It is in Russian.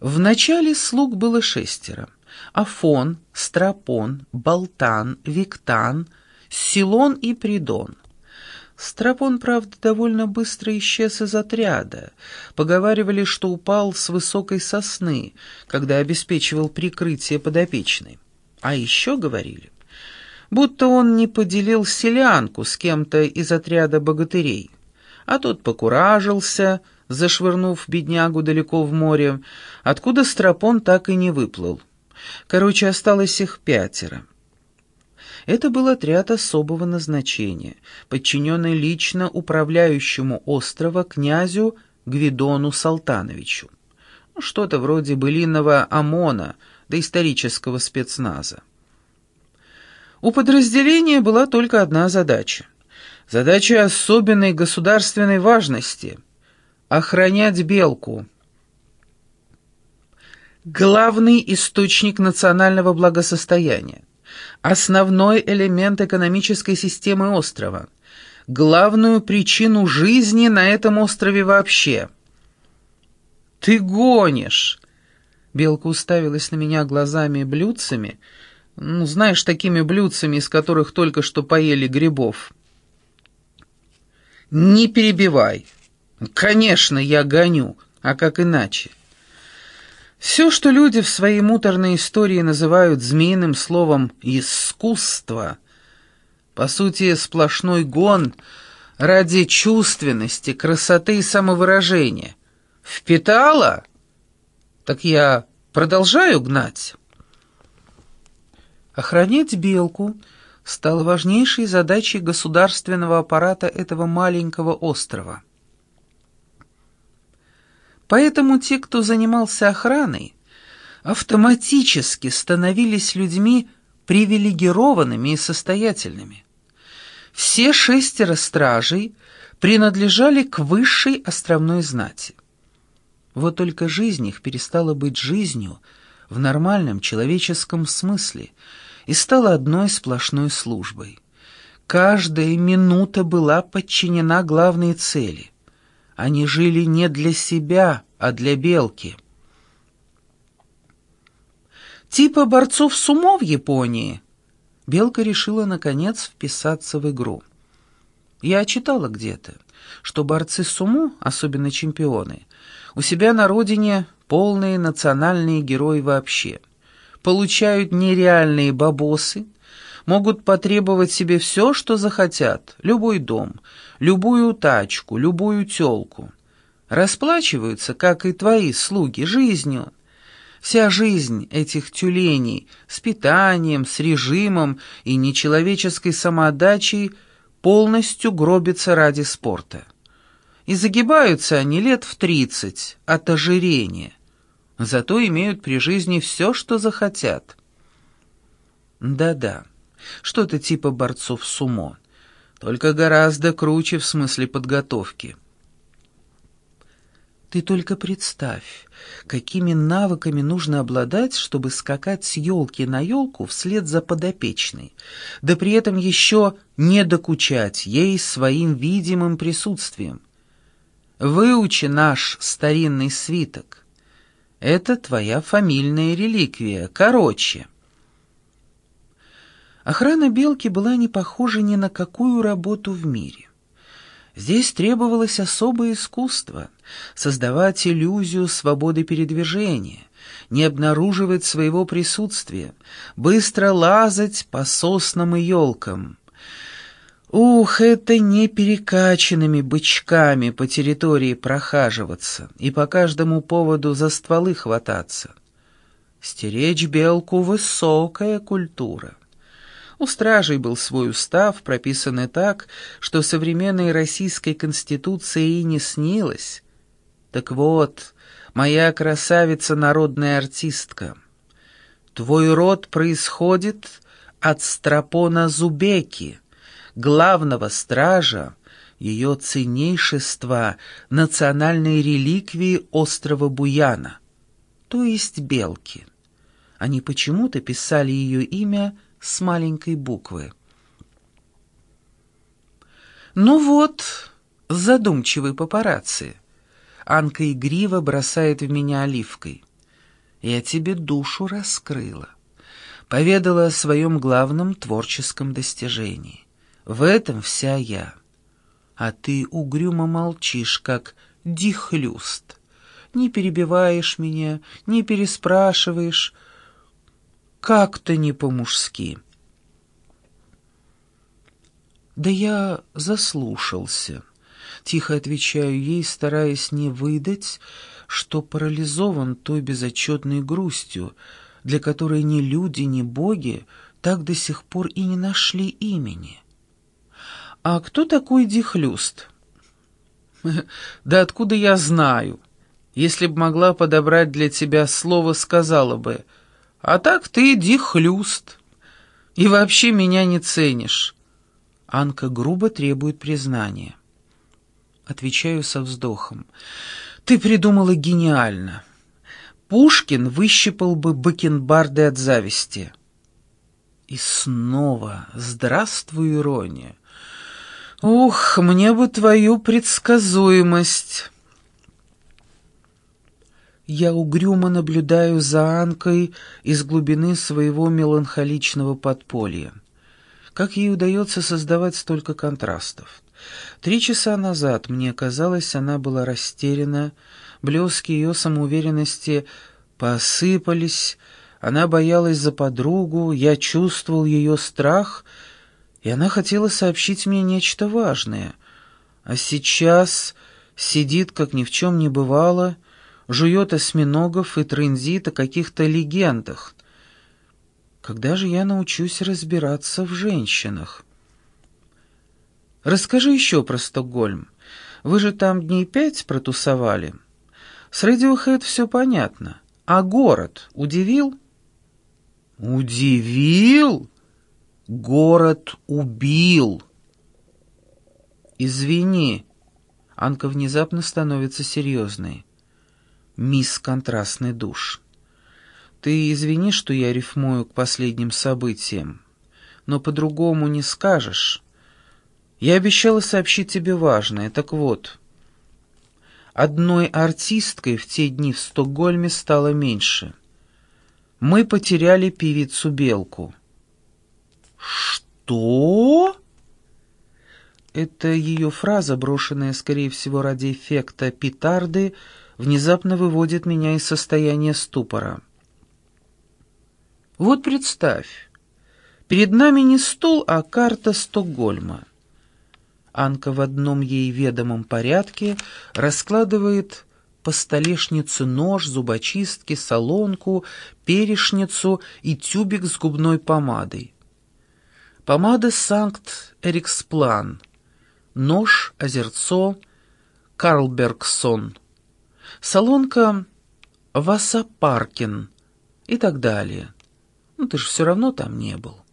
Вначале слуг было шестеро. Афон, Страпон, Болтан, Виктан, Силон и Придон. Страпон, правда, довольно быстро исчез из отряда. Поговаривали, что упал с высокой сосны, когда обеспечивал прикрытие подопечной. А еще говорили, будто он не поделил селянку с кем-то из отряда богатырей, а тот покуражился, зашвырнув беднягу далеко в море, откуда Страпон так и не выплыл. Короче, осталось их пятеро. Это был отряд особого назначения, подчиненный лично управляющему острова князю Гвидону Салтановичу. Что-то вроде былинного ОМОНа, доисторического спецназа. У подразделения была только одна задача. Задача особенной государственной важности — охранять белку. Главный источник национального благосостояния основной элемент экономической системы острова, главную причину жизни на этом острове вообще. «Ты гонишь!» Белка уставилась на меня глазами-блюдцами, ну, знаешь, такими блюдцами, из которых только что поели грибов. «Не перебивай!» «Конечно, я гоню, а как иначе?» Все, что люди в своей муторной истории называют змеиным словом «искусство», по сути, сплошной гон ради чувственности, красоты и самовыражения. Впитала? Так я продолжаю гнать. Охранять белку стало важнейшей задачей государственного аппарата этого маленького острова. Поэтому те, кто занимался охраной, автоматически становились людьми привилегированными и состоятельными. Все шестеро стражей принадлежали к высшей островной знати. Вот только жизнь их перестала быть жизнью в нормальном человеческом смысле и стала одной сплошной службой. Каждая минута была подчинена главной цели они жили не для себя, а для белки. Типа борцов сумо в Японии. Белка решила, наконец, вписаться в игру. Я читала где-то, что борцы сумо, особенно чемпионы, у себя на родине полные национальные герои вообще. Получают нереальные бабосы, могут потребовать себе все, что захотят, любой дом, любую тачку, любую тёлку. Расплачиваются, как и твои слуги, жизнью. Вся жизнь этих тюленей с питанием, с режимом и нечеловеческой самоотдачей полностью гробится ради спорта. И загибаются они лет в тридцать от ожирения. Зато имеют при жизни все, что захотят. Да-да, что-то типа борцов сумо только гораздо круче в смысле подготовки. Ты только представь, какими навыками нужно обладать, чтобы скакать с елки на елку вслед за подопечной, да при этом еще не докучать ей своим видимым присутствием. Выучи наш старинный свиток. Это твоя фамильная реликвия, короче. Охрана белки была не похожа ни на какую работу в мире. Здесь требовалось особое искусство — создавать иллюзию свободы передвижения, не обнаруживать своего присутствия, быстро лазать по соснам и елкам. Ух, это не перекачанными бычками по территории прохаживаться и по каждому поводу за стволы хвататься. Стеречь белку — высокая культура. У стражей был свой устав, прописанный так, что современной российской конституции и не снилось. Так вот, моя красавица народная артистка, твой род происходит от Страпона Зубеки, главного стража, ее ценнейшества национальной реликвии острова Буяна, то есть Белки. Они почему-то писали ее имя с маленькой буквы. «Ну вот, задумчивый папарацци». Анка игриво бросает в меня оливкой. Я тебе душу раскрыла. Поведала о своем главном творческом достижении. В этом вся я. А ты угрюмо молчишь, как дихлюст. Не перебиваешь меня, не переспрашиваешь. Как-то не по-мужски. Да я заслушался. Тихо отвечаю ей, стараясь не выдать, что парализован той безотчетной грустью, для которой ни люди, ни боги так до сих пор и не нашли имени. «А кто такой Дихлюст?» «Да откуда я знаю? Если б могла подобрать для тебя слово, сказала бы. А так ты Дихлюст. И вообще меня не ценишь». Анка грубо требует признания. Отвечаю со вздохом. «Ты придумала гениально. Пушкин выщипал бы бакенбарды от зависти». И снова «Здравствуй, ирония». «Ух, мне бы твою предсказуемость!» Я угрюмо наблюдаю за Анкой из глубины своего меланхоличного подполья. Как ей удается создавать столько контрастов? Три часа назад, мне казалось, она была растеряна, блески ее самоуверенности посыпались, она боялась за подругу, я чувствовал ее страх — и она хотела сообщить мне нечто важное. А сейчас сидит, как ни в чем не бывало, жует осьминогов и трындит о каких-то легендах. Когда же я научусь разбираться в женщинах? Расскажи еще про Стокгольм. Вы же там дней пять протусовали. С Radiohead все понятно. А город удивил? Удивил? Город убил. Извини. Анка внезапно становится серьезной. Мисс Контрастный душ. Ты извини, что я рифмую к последним событиям, но по-другому не скажешь. Я обещала сообщить тебе важное. Так вот, одной артисткой в те дни в Стокгольме стало меньше. Мы потеряли певицу Белку. «Что?» Это ее фраза, брошенная, скорее всего, ради эффекта петарды, внезапно выводит меня из состояния ступора. Вот представь, перед нами не стул, а карта Стокгольма. Анка в одном ей ведомом порядке раскладывает по столешнице нож, зубочистки, солонку, перешницу и тюбик с губной помадой. Помада Санкт-Эриксплан, нож, озерцо, Карлбергсон, солонка Васапаркин и так далее. Ну, ты же все равно там не был.